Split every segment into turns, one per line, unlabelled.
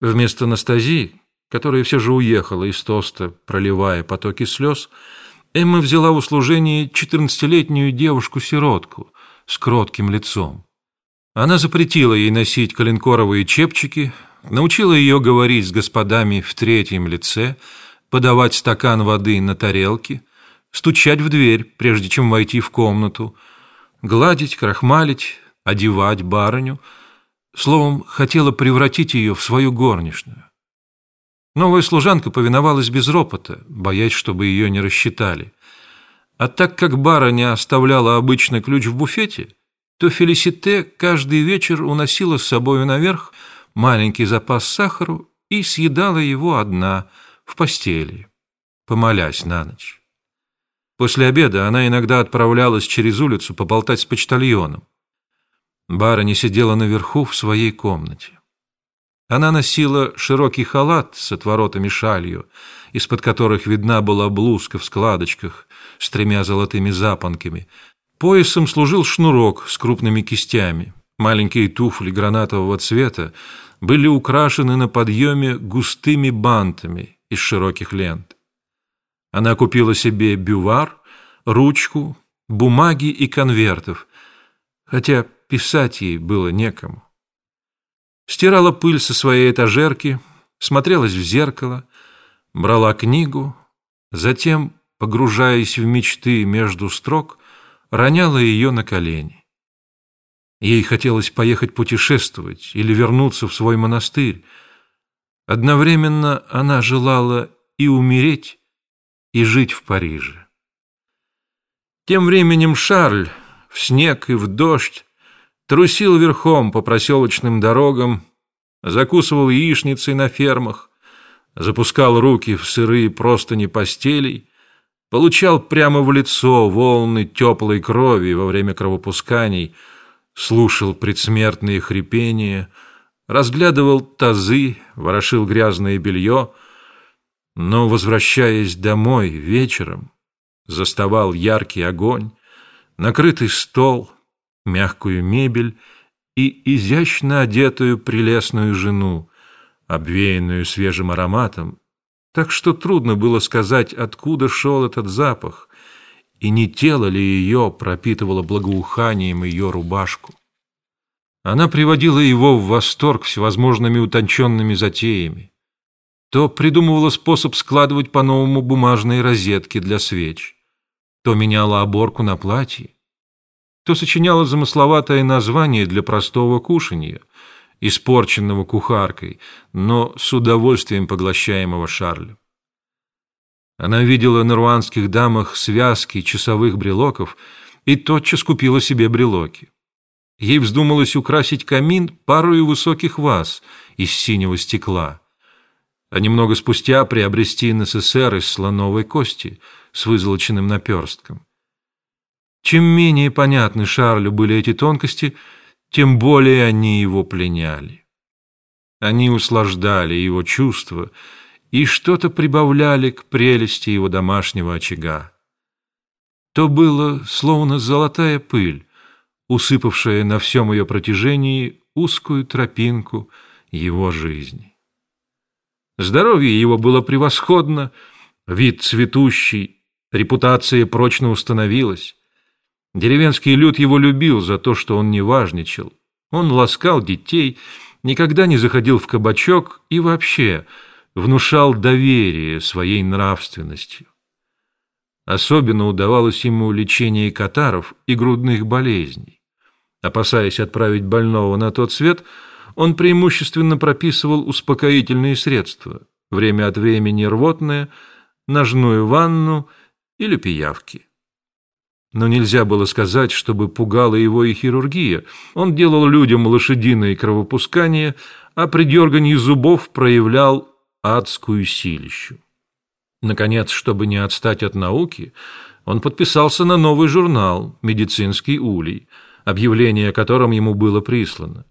Вместо Анастазии, которая все же уехала из Тоста, проливая потоки слез, Эмма взяла в услужение четырнадцатилетнюю девушку-сиротку с кротким лицом. Она запретила ей носить коленкоровые чепчики, научила ее говорить с господами в третьем лице, подавать стакан воды на тарелке, стучать в дверь, прежде чем войти в комнату, гладить, крахмалить, одевать барыню, словом, хотела превратить ее в свою горничную. Новая служанка повиновалась без ропота, боясь, чтобы ее не рассчитали. А так как барыня оставляла обычный ключ в буфете, то Фелисите каждый вечер уносила с собой наверх маленький запас сахару и съедала его одна в постели, помолясь на ночь. После обеда она иногда отправлялась через улицу поболтать с почтальоном. Барыня сидела наверху в своей комнате. Она носила широкий халат с отворотами шалью, из-под которых видна была блузка в складочках с тремя золотыми запонками. Поясом служил шнурок с крупными кистями. Маленькие туфли гранатового цвета были украшены на подъеме густыми бантами из широких лент. Она купила себе бювар, ручку, бумаги и конвертов, хотя писать ей было некому стирала пыль со своей этажерки, смотрелась в зеркало, брала книгу, затем, погружаясь в мечты между строк, роняла ее на колени. Ей хотелось поехать путешествовать или вернуться в свой монастырь. Одновременно она желала и умереть, и жить в Париже. Тем временем Шарль в снег и в дождь трусил верхом по проселочным дорогам, закусывал яичницей на фермах, запускал руки в сырые простыни постелей, получал прямо в лицо волны теплой крови во время кровопусканий, слушал предсмертные хрипения, разглядывал тазы, ворошил грязное белье, но, возвращаясь домой вечером, заставал яркий огонь, накрытый стол — мягкую мебель и изящно одетую прелестную жену, обвеянную свежим ароматом, так что трудно было сказать, откуда шел этот запах, и не тело ли ее пропитывало благоуханием ее рубашку. Она приводила его в восторг всевозможными утонченными затеями. То придумывала способ складывать по-новому бумажные розетки для свеч, то меняла оборку на платье, то сочиняла замысловатое название для простого кушанья, испорченного кухаркой, но с удовольствием поглощаемого Шарлем. Она видела на руанских дамах связки часовых брелоков и тотчас купила себе брелоки. Ей вздумалось украсить камин парою высоких ваз из синего стекла, а немного спустя приобрести НССР из слоновой кости с вызолоченным наперстком. Чем менее понятны Шарлю были эти тонкости, тем более они его пленяли. Они услаждали его чувства и что-то прибавляли к прелести его домашнего очага. То было словно золотая пыль, усыпавшая на всем ее протяжении узкую тропинку его жизни. Здоровье его было превосходно, вид цветущий, репутация прочно установилась. Деревенский люд его любил за то, что он не важничал. Он ласкал детей, никогда не заходил в кабачок и вообще внушал доверие своей нравственностью. Особенно удавалось ему лечение катаров и грудных болезней. Опасаясь отправить больного на тот свет, он преимущественно прописывал успокоительные средства, время от времени рвотное, ножную ванну или пиявки. Но нельзя было сказать, чтобы пугала его и хирургия. Он делал людям лошадиное кровопускание, а при дергании зубов проявлял адскую силищу. Наконец, чтобы не отстать от науки, он подписался на новый журнал «Медицинский улей», объявление о котором ему было прислано.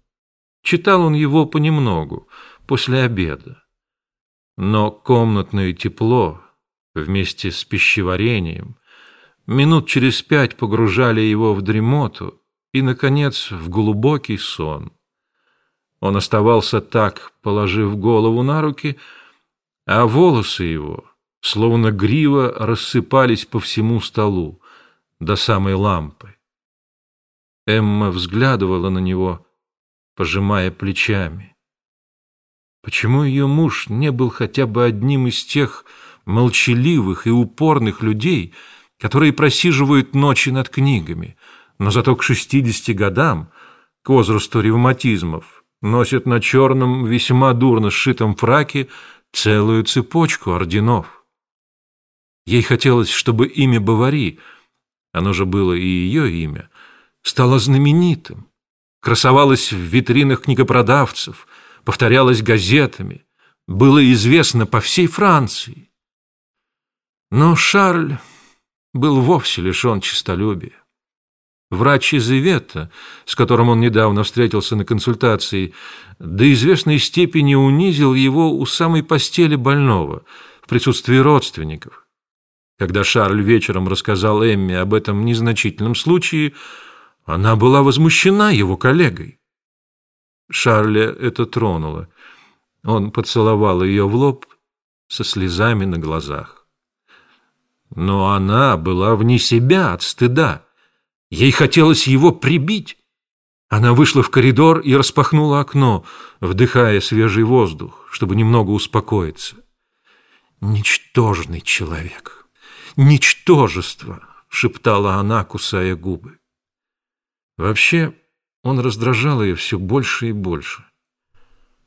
Читал он его понемногу, после обеда. Но комнатное тепло вместе с пищеварением – минут через пять погружали его в дремоту и, наконец, в глубокий сон. Он оставался так, положив голову на руки, а волосы его, словно грива, рассыпались по всему столу до самой лампы. Эмма взглядывала на него, пожимая плечами. Почему ее муж не был хотя бы одним из тех молчаливых и упорных людей, которые просиживают ночи над книгами, но зато к шестидесяти годам, к возрасту ревматизмов, носят на черном, весьма дурно сшитом фраке целую цепочку орденов. Ей хотелось, чтобы имя Бавари, оно же было и ее имя, стало знаменитым, красовалось в витринах книгопродавцев, повторялось газетами, было известно по всей Франции. Но Шарль был вовсе лишен честолюбия. Врач из Ивета, с которым он недавно встретился на консультации, до известной степени унизил его у самой постели больного, в присутствии родственников. Когда Шарль вечером рассказал Эмме об этом незначительном случае, она была возмущена его коллегой. Шарля это тронуло. Он поцеловал ее в лоб со слезами на глазах. Но она была вне себя от стыда. Ей хотелось его прибить. Она вышла в коридор и распахнула окно, вдыхая свежий воздух, чтобы немного успокоиться. «Ничтожный человек! Ничтожество!» — шептала она, кусая губы. Вообще, он раздражал ее все больше и больше.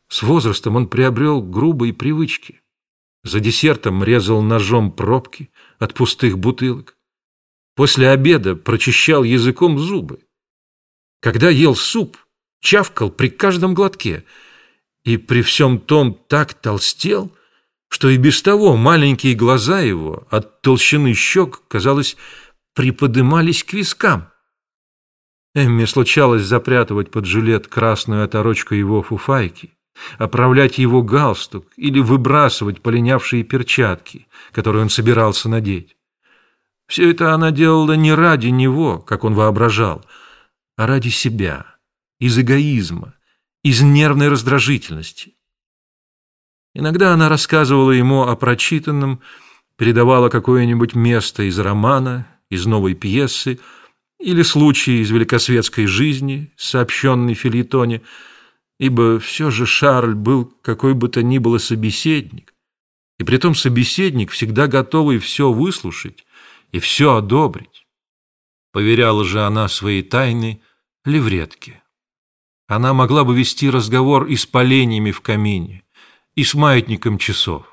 С возрастом он приобрел грубые привычки. За десертом резал ножом пробки от пустых бутылок. После обеда прочищал языком зубы. Когда ел суп, чавкал при каждом глотке. И при всем том так толстел, что и без того маленькие глаза его от толщины щек, казалось, приподымались к вискам. Эмме случалось запрятывать под жилет красную оторочку его фуфайки, оправлять его галстук или выбрасывать полинявшие перчатки, которые он собирался надеть. Все это она делала не ради него, как он воображал, а ради себя, из эгоизма, из нервной раздражительности. Иногда она рассказывала ему о прочитанном, передавала какое-нибудь место из романа, из новой пьесы или случай из великосветской жизни, сообщенный Филитоне, ибо все же Шарль был какой бы то ни было собеседник, и притом собеседник, всегда готовый все выслушать и все одобрить. Поверяла же она свои тайны левретке. Она могла бы вести разговор и с поленьями в камине, и с маятником часов.